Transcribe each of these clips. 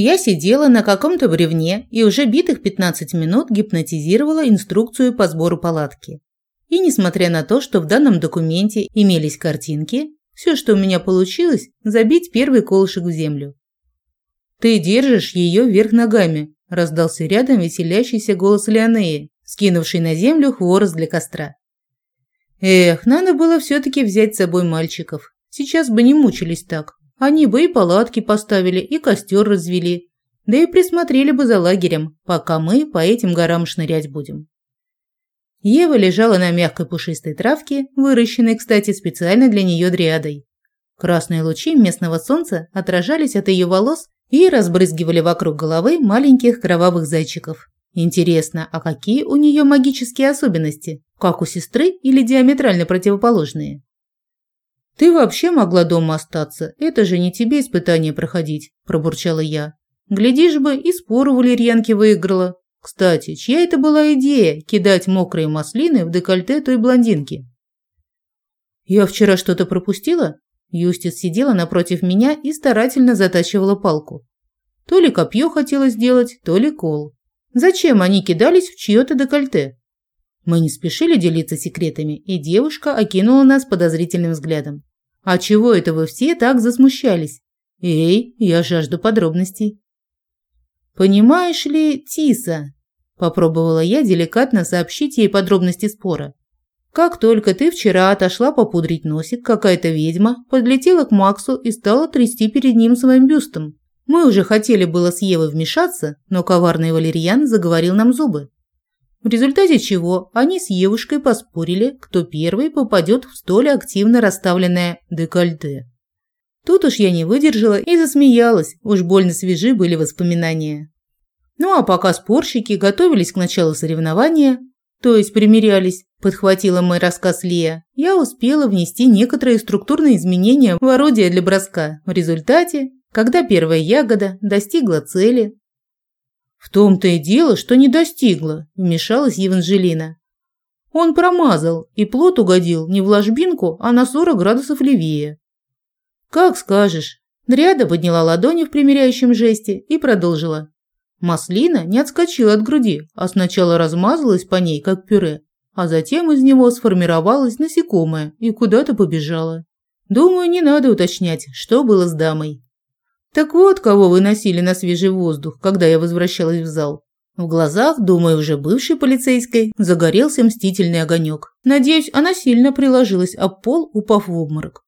Я сидела на каком-то бревне и уже битых 15 минут гипнотизировала инструкцию по сбору палатки. И несмотря на то, что в данном документе имелись картинки, все, что у меня получилось, забить первый колышек в землю. «Ты держишь ее вверх ногами», – раздался рядом веселящийся голос Леонеи, скинувший на землю хворост для костра. Эх, надо было все-таки взять с собой мальчиков. Сейчас бы не мучились так. Они бы и палатки поставили, и костер развели. Да и присмотрели бы за лагерем, пока мы по этим горам шнырять будем. Ева лежала на мягкой пушистой травке, выращенной, кстати, специально для нее дриадой. Красные лучи местного солнца отражались от ее волос и разбрызгивали вокруг головы маленьких кровавых зайчиков. Интересно, а какие у нее магические особенности? Как у сестры или диаметрально противоположные? «Ты вообще могла дома остаться, это же не тебе испытание проходить», – пробурчала я. «Глядишь бы, и спор у валерьянки выиграла. Кстати, чья это была идея – кидать мокрые маслины в декольте той блондинки?» «Я вчера что-то пропустила?» Юстис сидела напротив меня и старательно затачивала палку. То ли копье хотела сделать, то ли кол. Зачем они кидались в чье-то декольте? Мы не спешили делиться секретами, и девушка окинула нас подозрительным взглядом. «А чего это вы все так засмущались? Эй, я жажду подробностей». «Понимаешь ли, Тиса?» – попробовала я деликатно сообщить ей подробности спора. «Как только ты вчера отошла попудрить носик, какая-то ведьма подлетела к Максу и стала трясти перед ним своим бюстом. Мы уже хотели было с Евой вмешаться, но коварный валерьян заговорил нам зубы. В результате чего они с Евушкой поспорили, кто первый попадет в столь активно расставленное декольте. Тут уж я не выдержала и засмеялась, уж больно свежи были воспоминания. Ну а пока спорщики готовились к началу соревнования, то есть примерялись, подхватила мой рассказ Лия, я успела внести некоторые структурные изменения в орудие для броска. В результате, когда первая ягода достигла цели, «В том-то и дело, что не достигла», – вмешалась Евангелина. Он промазал, и плод угодил не в ложбинку, а на 40 градусов левее. «Как скажешь». Дряда подняла ладони в примиряющем жесте и продолжила. Маслина не отскочила от груди, а сначала размазалась по ней, как пюре, а затем из него сформировалось насекомое и куда-то побежало. Думаю, не надо уточнять, что было с дамой. Так вот, кого выносили на свежий воздух, когда я возвращалась в зал. В глазах, думаю, уже бывшей полицейской, загорелся мстительный огонек. Надеюсь, она сильно приложилась об пол, упав в обморок.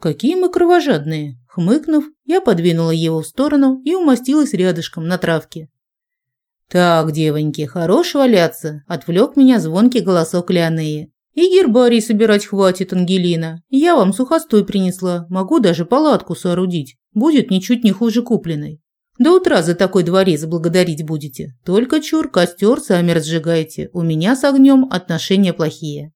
«Какие мы кровожадные!» Хмыкнув, я подвинула его в сторону и умостилась рядышком на травке. «Так, девоньки, хорош валяться!» – отвлек меня звонкий голосок Леонеи. «И гербарий собирать хватит, Ангелина. Я вам сухостой принесла, могу даже палатку соорудить. Будет ничуть не хуже купленной. До утра за такой дворец благодарить будете. Только чур, костер сами разжигайте. У меня с огнем отношения плохие.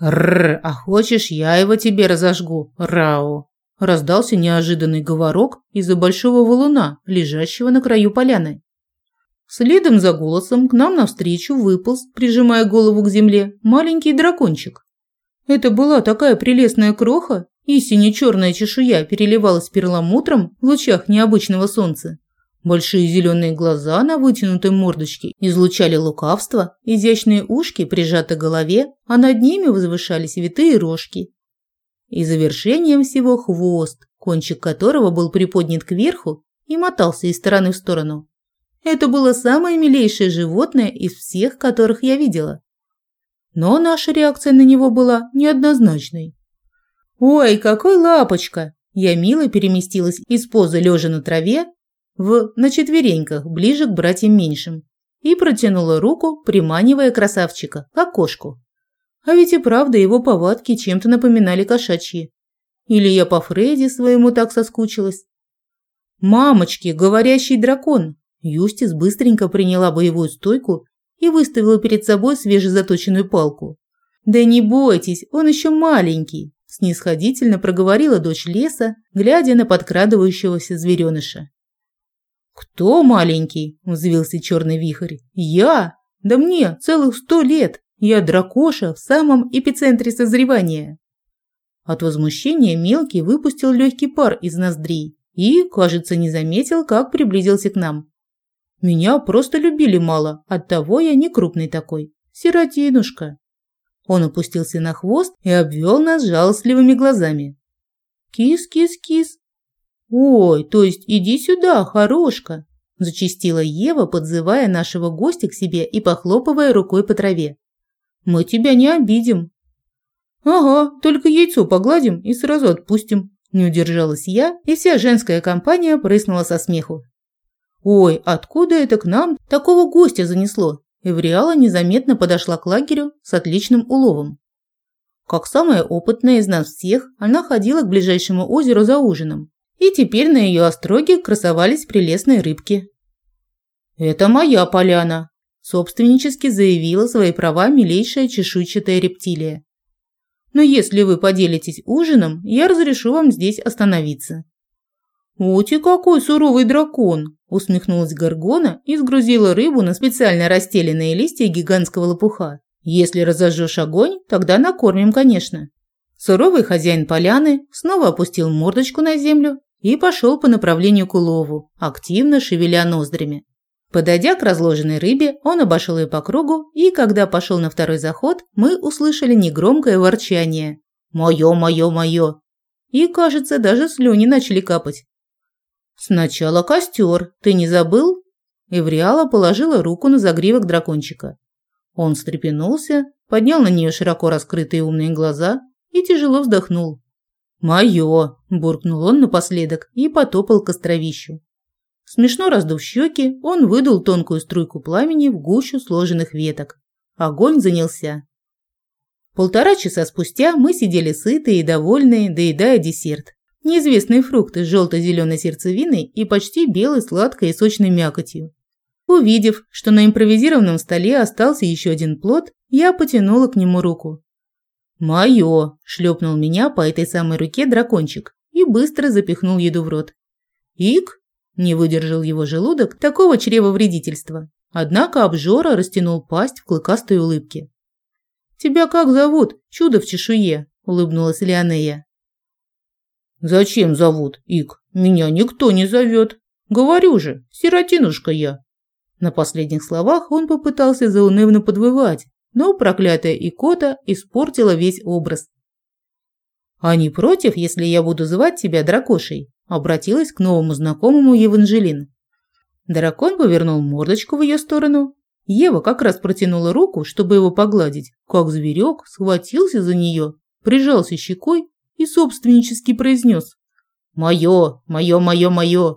Рр, а хочешь, я его тебе разожгу, Рао. Раздался неожиданный говорок из-за большого валуна, лежащего на краю поляны. Следом за голосом к нам навстречу выполз, прижимая голову к земле, маленький дракончик. Это была такая прелестная кроха, и сине-черная чешуя переливалась перламутром в лучах необычного солнца. Большие зеленые глаза на вытянутой мордочке излучали лукавство, изящные ушки прижаты к голове, а над ними возвышались витые рожки. И завершением всего хвост, кончик которого был приподнят кверху и мотался из стороны в сторону. Это было самое милейшее животное из всех, которых я видела. Но наша реакция на него была неоднозначной. «Ой, какой лапочка!» Я мило переместилась из позы лежа на траве в на четвереньках, ближе к братьям меньшим, и протянула руку, приманивая красавчика, как кошку. А ведь и правда его повадки чем-то напоминали кошачьи. Или я по Фредди своему так соскучилась. «Мамочки, говорящий дракон!» Юстис быстренько приняла боевую стойку и выставила перед собой свежезаточенную палку. «Да не бойтесь, он еще маленький снисходительно проговорила дочь леса, глядя на подкрадывающегося звереныша. «Кто маленький?» – взвился черный вихрь. «Я? Да мне целых сто лет! Я дракоша в самом эпицентре созревания!» От возмущения мелкий выпустил легкий пар из ноздрей и, кажется, не заметил, как приблизился к нам. Меня просто любили мало, оттого я не крупный такой. Сиротинушка. Он опустился на хвост и обвел нас жалостливыми глазами. Кис-кис-кис. Ой, то есть иди сюда, хорошка, зачастила Ева, подзывая нашего гостя к себе и похлопывая рукой по траве. Мы тебя не обидим. Ага, только яйцо погладим и сразу отпустим. Не удержалась я, и вся женская компания прыснула со смеху. Ой, откуда это к нам такого гостя занесло? Эвриала незаметно подошла к лагерю с отличным уловом. Как самая опытная из нас всех, она ходила к ближайшему озеру за ужином, и теперь на ее остроге красовались прелестные рыбки. «Это моя поляна», – собственнически заявила свои права милейшая чешуйчатая рептилия. «Но если вы поделитесь ужином, я разрешу вам здесь остановиться». «Вот и какой суровый дракон!» – усмехнулась Гаргона и сгрузила рыбу на специально расстеленные листья гигантского лопуха. «Если разожжешь огонь, тогда накормим, конечно». Суровый хозяин поляны снова опустил мордочку на землю и пошел по направлению к улову, активно шевеля ноздрями. Подойдя к разложенной рыбе, он обошел ее по кругу, и когда пошел на второй заход, мы услышали негромкое ворчание. «Мое, мое, мое!» И, кажется, даже слюни начали капать. «Сначала костер, ты не забыл?» Эвриала положила руку на загривок дракончика. Он встрепенулся, поднял на нее широко раскрытые умные глаза и тяжело вздохнул. «Моё!» – буркнул он напоследок и потопал к островищу. Смешно раздув щеки, он выдул тонкую струйку пламени в гущу сложенных веток. Огонь занялся. Полтора часа спустя мы сидели сытые и довольные, доедая десерт. Неизвестные фрукты с желто-зеленой сердцевиной и почти белой сладкой и сочной мякотью. Увидев, что на импровизированном столе остался еще один плод, я потянула к нему руку. «Моё!» – шлепнул меня по этой самой руке дракончик и быстро запихнул еду в рот. «Ик?» – не выдержал его желудок такого чревовредительства. Однако обжора растянул пасть в клыкастой улыбке. «Тебя как зовут? Чудо в чешуе!» – улыбнулась Леонея. «Зачем зовут, Ик? Меня никто не зовет. Говорю же, сиротинушка я». На последних словах он попытался заунывно подвывать, но проклятая икота испортила весь образ. «А не против, если я буду звать тебя дракошей?» обратилась к новому знакомому Еванжелин. Дракон повернул мордочку в ее сторону. Ева как раз протянула руку, чтобы его погладить, как зверек схватился за нее, прижался щекой и собственнически произнес «Мое, мое, мое, мое!»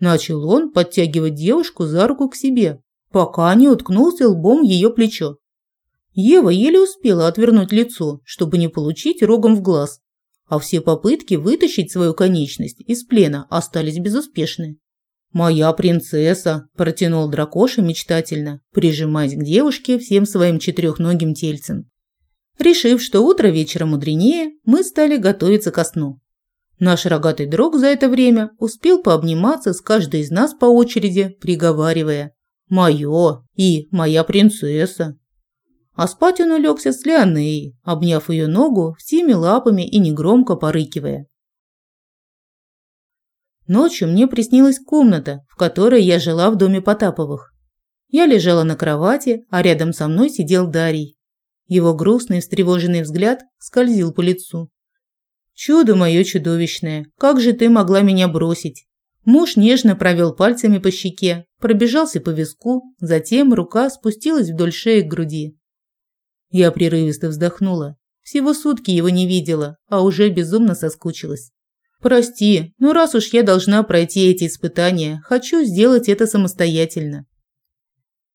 Начал он подтягивать девушку за руку к себе, пока не уткнулся лбом в ее плечо. Ева еле успела отвернуть лицо, чтобы не получить рогом в глаз, а все попытки вытащить свою конечность из плена остались безуспешны. «Моя принцесса!» – протянул дракоша мечтательно, прижимаясь к девушке всем своим четырехногим тельцем. Решив, что утро вечера мудренее, мы стали готовиться ко сну. Наш рогатый друг за это время успел пообниматься с каждой из нас по очереди, приговаривая «Моё» и «Моя принцесса». А спать он улегся с Леонеей, обняв ее ногу всеми лапами и негромко порыкивая. Ночью мне приснилась комната, в которой я жила в доме Потаповых. Я лежала на кровати, а рядом со мной сидел Дарий. Его грустный, встревоженный взгляд скользил по лицу. «Чудо мое чудовищное, как же ты могла меня бросить?» Муж нежно провел пальцами по щеке, пробежался по виску, затем рука спустилась вдоль шеи к груди. Я прерывисто вздохнула. Всего сутки его не видела, а уже безумно соскучилась. «Прости, но раз уж я должна пройти эти испытания, хочу сделать это самостоятельно».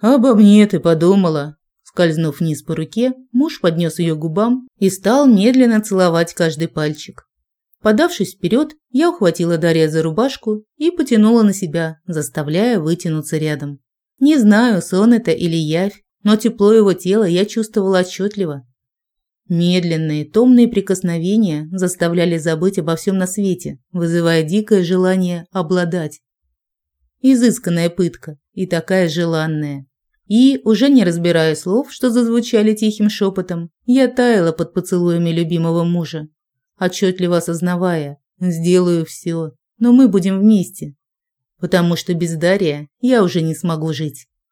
«Обо мне ты подумала», Скользнув вниз по руке, муж поднес ее губам и стал медленно целовать каждый пальчик. Подавшись вперед, я ухватила Дарья за рубашку и потянула на себя, заставляя вытянуться рядом. Не знаю, сон это или явь, но тепло его тела я чувствовала отчетливо. Медленные, томные прикосновения заставляли забыть обо всем на свете, вызывая дикое желание обладать. Изысканная пытка и такая желанная. И, уже не разбирая слов, что зазвучали тихим шепотом, я таяла под поцелуями любимого мужа, отчетливо осознавая, сделаю все, но мы будем вместе, потому что без Дария я уже не смогу жить.